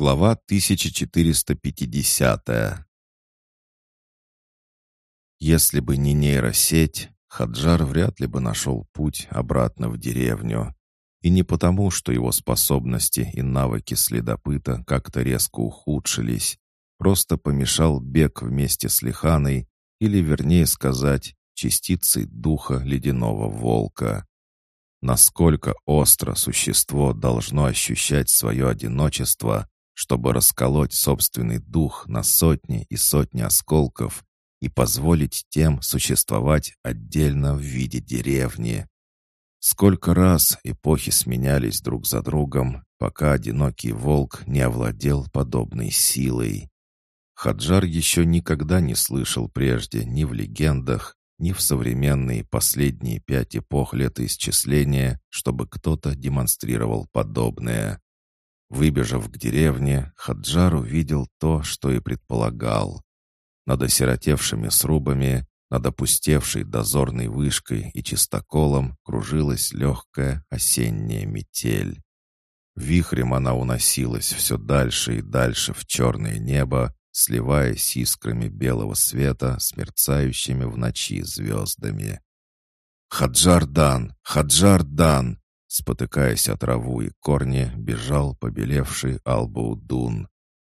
Глава 1450 Если бы не нейросеть, Хаджар вряд ли бы нашел путь обратно в деревню. И не потому, что его способности и навыки следопыта как-то резко ухудшились. Просто помешал бег вместе с Лиханой, или, вернее сказать, частицей духа ледяного волка. Насколько остро существо должно ощущать свое одиночество, чтобы расколоть собственный дух на сотни и сотни осколков и позволить тем существовать отдельно в виде деревни. Сколько раз эпохи сменялись друг за другом, пока одинокий волк не овладел подобной силой. Хаджар еще никогда не слышал прежде ни в легендах, ни в современные последние пять эпох летоисчисления, чтобы кто-то демонстрировал подобное. Выбежав к деревне, Хаджар увидел то, что и предполагал. Над осиротевшими срубами, над опустевшей дозорной вышкой и чистоколом кружилась легкая осенняя метель. Вихрем она уносилась все дальше и дальше в черное небо, сливаясь с искрами белого света с мерцающими в ночи звездами. «Хаджар-дан! Хаджар-дан!» Спотыкаясь от траву и корни, бежал побелевший Албаудун.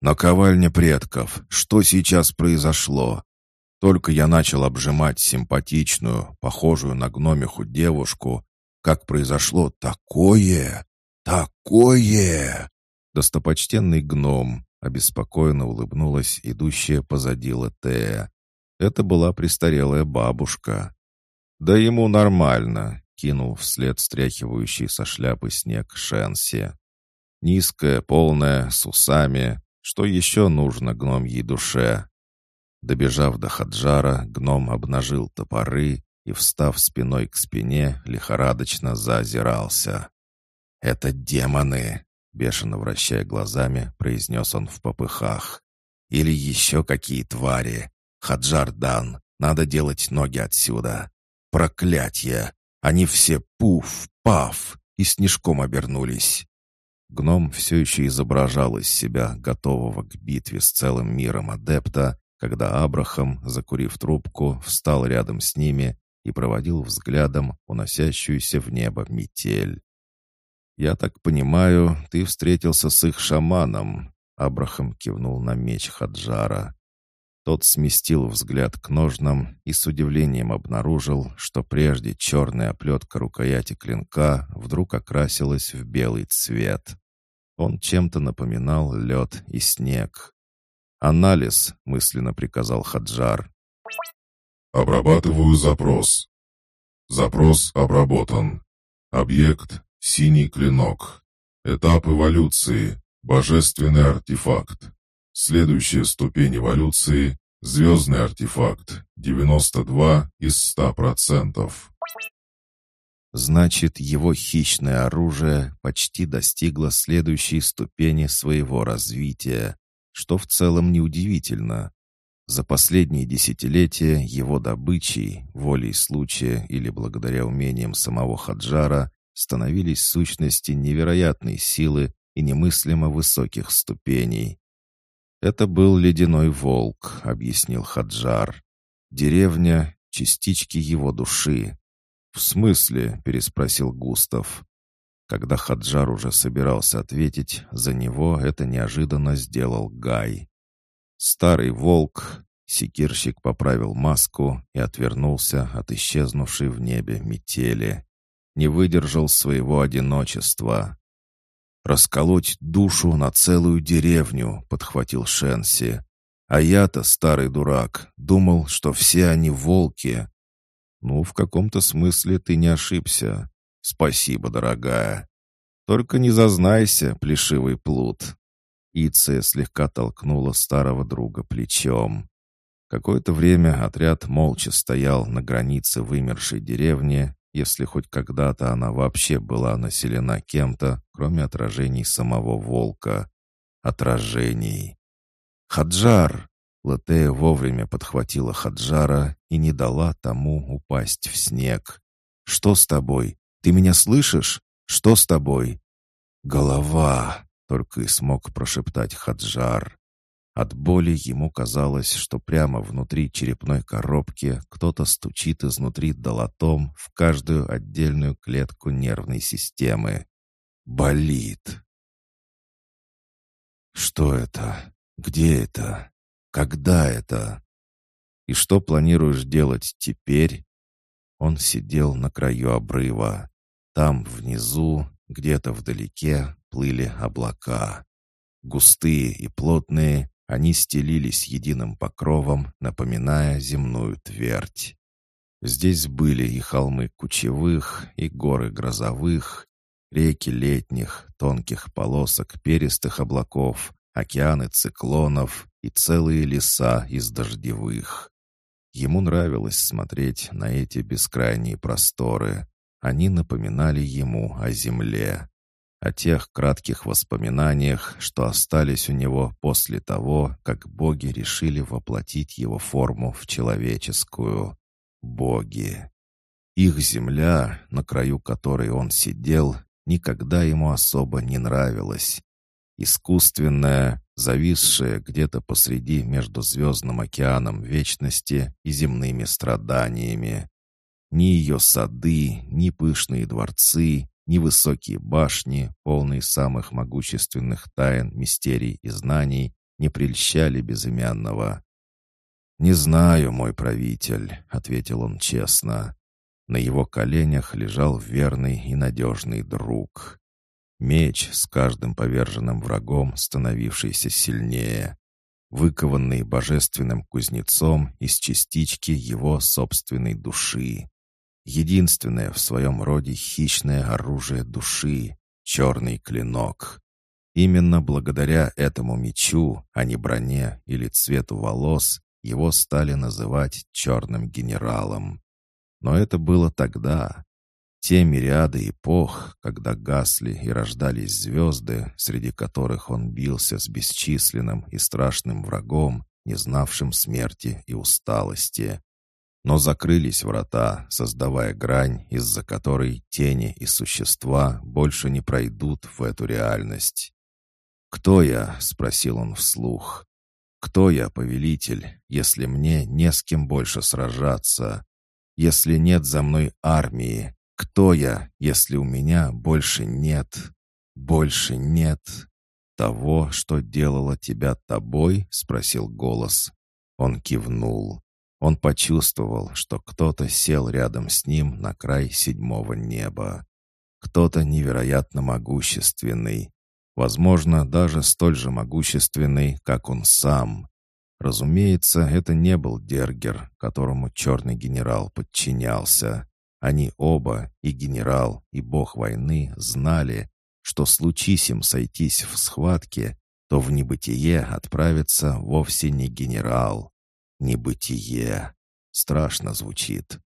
«Наковальня предков! Что сейчас произошло?» Только я начал обжимать симпатичную, похожую на гномиху девушку, как произошло такое, такое! Достопочтенный гном обеспокоенно улыбнулась идущая позади Латея. Это была престарелая бабушка. Да ему нормально, кинул вслед стряхивающий со шляпы снег Шенси. Низкая, полная, с усами. Что еще нужно гномьей душе? Добежав до Хаджара, гном обнажил топоры и, встав спиной к спине, лихорадочно заозирался. «Это демоны!» — бешено вращая глазами, произнес он в попыхах. «Или еще какие твари! Хаджар Дан, надо делать ноги отсюда! Проклятье! Они все пуф-паф и снежком обернулись. Гном все еще изображал из себя готового к битве с целым миром адепта, когда Абрахам, закурив трубку, встал рядом с ними и проводил взглядом уносящуюся в небо метель. «Я так понимаю, ты встретился с их шаманом», — Абрахам кивнул на меч Хаджара. Тот сместил взгляд к ножнам и с удивлением обнаружил, что прежде черная оплетка рукояти клинка вдруг окрасилась в белый цвет. Он чем-то напоминал лед и снег. «Анализ», — мысленно приказал Хаджар. «Обрабатываю запрос. Запрос обработан. Объект — синий клинок. Этап эволюции — божественный артефакт. Следующая ступень эволюции — звездный артефакт, 92 из 100%. Значит, его хищное оружие почти достигло следующей ступени своего развития, что в целом неудивительно. За последние десятилетия его добычей, волей случая или благодаря умениям самого Хаджара, становились сущности невероятной силы и немыслимо высоких ступеней. «Это был ледяной волк», — объяснил Хаджар. «Деревня — частички его души». «В смысле?» — переспросил Густав. Когда Хаджар уже собирался ответить, за него это неожиданно сделал Гай. Старый волк, секирщик поправил маску и отвернулся от исчезнувшей в небе метели. Не выдержал своего одиночества. «Расколоть душу на целую деревню», — подхватил Шенси. «А я-то, старый дурак, думал, что все они волки». «Ну, в каком-то смысле ты не ошибся. Спасибо, дорогая. Только не зазнайся, плешивый плут». Иция слегка толкнула старого друга плечом. Какое-то время отряд молча стоял на границе вымершей деревни, если хоть когда-то она вообще была населена кем-то, кроме отражений самого волка. Отражений. «Хаджар!» Латея вовремя подхватила Хаджара и не дала тому упасть в снег. «Что с тобой? Ты меня слышишь? Что с тобой?» «Голова!» — только и смог прошептать Хаджар. От боли ему казалось, что прямо внутри черепной коробки кто-то стучит изнутри долотом в каждую отдельную клетку нервной системы. Болит. Что это? Где это? Когда это? И что планируешь делать теперь? Он сидел на краю обрыва. Там, внизу, где-то вдалеке, плыли облака. Густые и плотные, они стелились единым покровом, напоминая земную твердь. Здесь были и холмы кучевых, и горы грозовых, реки летних, тонких полосок перистых облаков, океаны циклонов и целые леса из дождевых. Ему нравилось смотреть на эти бескрайние просторы. Они напоминали ему о земле о тех кратких воспоминаниях, что остались у него после того, как боги решили воплотить его форму в человеческую. Боги. Их земля, на краю которой он сидел, никогда ему особо не нравилась. Искусственная, зависшая где-то посреди между звездным океаном вечности и земными страданиями. Ни ее сады, ни пышные дворцы, ни высокие башни, полные самых могущественных тайн, мистерий и знаний, не прельщали безымянного. «Не знаю, мой правитель», — ответил он честно. На его коленях лежал верный и надежный друг. Меч с каждым поверженным врагом, становившийся сильнее, выкованный божественным кузнецом из частички его собственной души. Единственное в своем роде хищное оружие души — черный клинок. Именно благодаря этому мечу, а не броне или цвету волос, его стали называть «черным генералом». Но это было тогда. Те мириады эпох, когда гасли и рождались звезды, среди которых он бился с бесчисленным и страшным врагом, не знавшим смерти и усталости. Но закрылись врата, создавая грань, из-за которой тени и существа больше не пройдут в эту реальность. «Кто я?» — спросил он вслух. «Кто я, повелитель, если мне не с кем больше сражаться? Если нет за мной армии? Кто я, если у меня больше нет? Больше нет того, что делало тебя тобой?» — спросил голос. Он кивнул. Он почувствовал, что кто-то сел рядом с ним на край седьмого неба. Кто-то невероятно могущественный. Возможно, даже столь же могущественный, как он сам. Разумеется, это не был Дергер, которому черный генерал подчинялся. Они оба, и генерал, и бог войны, знали, что случись им сойтись в схватке, то в небытие отправится вовсе не генерал, Небытие. Страшно звучит.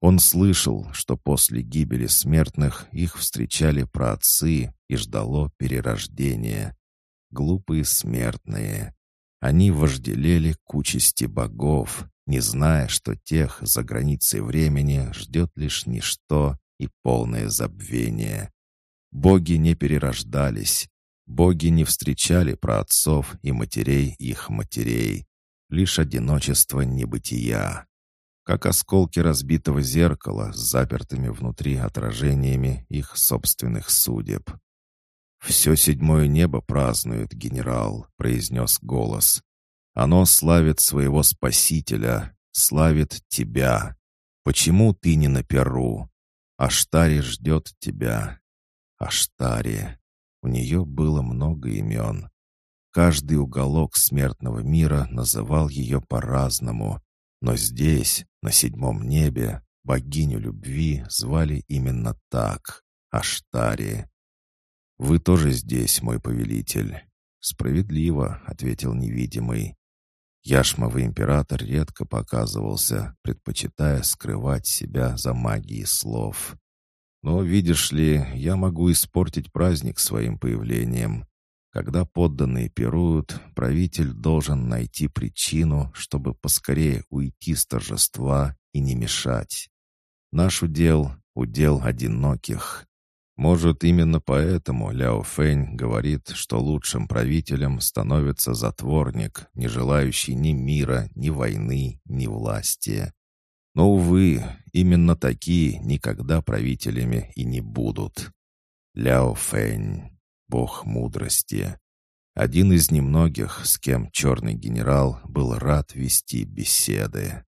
Он слышал, что после гибели смертных их встречали праотцы и ждало перерождения. Глупые смертные. Они вожделели к участи богов, не зная, что тех за границей времени ждет лишь ничто и полное забвение. Боги не перерождались, боги не встречали праотцов и матерей их матерей лишь одиночество небытия. Как осколки разбитого зеркала с запертыми внутри отражениями их собственных судеб. «Все седьмое небо празднует, генерал», — произнес голос. «Оно славит своего спасителя, славит тебя. Почему ты не на Перу? Аштари ждет тебя. Аштари. У нее было много имен. Каждый уголок смертного мира называл ее по-разному, но здесь, на седьмом небе, богиню любви звали именно так — Аштари. «Вы тоже здесь, мой повелитель?» «Справедливо», — ответил невидимый. Яшмовый император редко показывался, предпочитая скрывать себя за магией слов. «Но, видишь ли, я могу испортить праздник своим появлением. Когда подданные пируют, правитель должен найти причину, чтобы поскорее уйти с торжества и не мешать. Наш удел — удел одиноких. Может, именно поэтому Ляо Фэнь говорит, что лучшим правителем становится затворник, не желающий ни мира, ни войны, ни власти. Но, увы, именно такие никогда правителями и не будут. Ляо Фэнь, бог мудрости. Один из немногих, с кем черный генерал был рад вести беседы.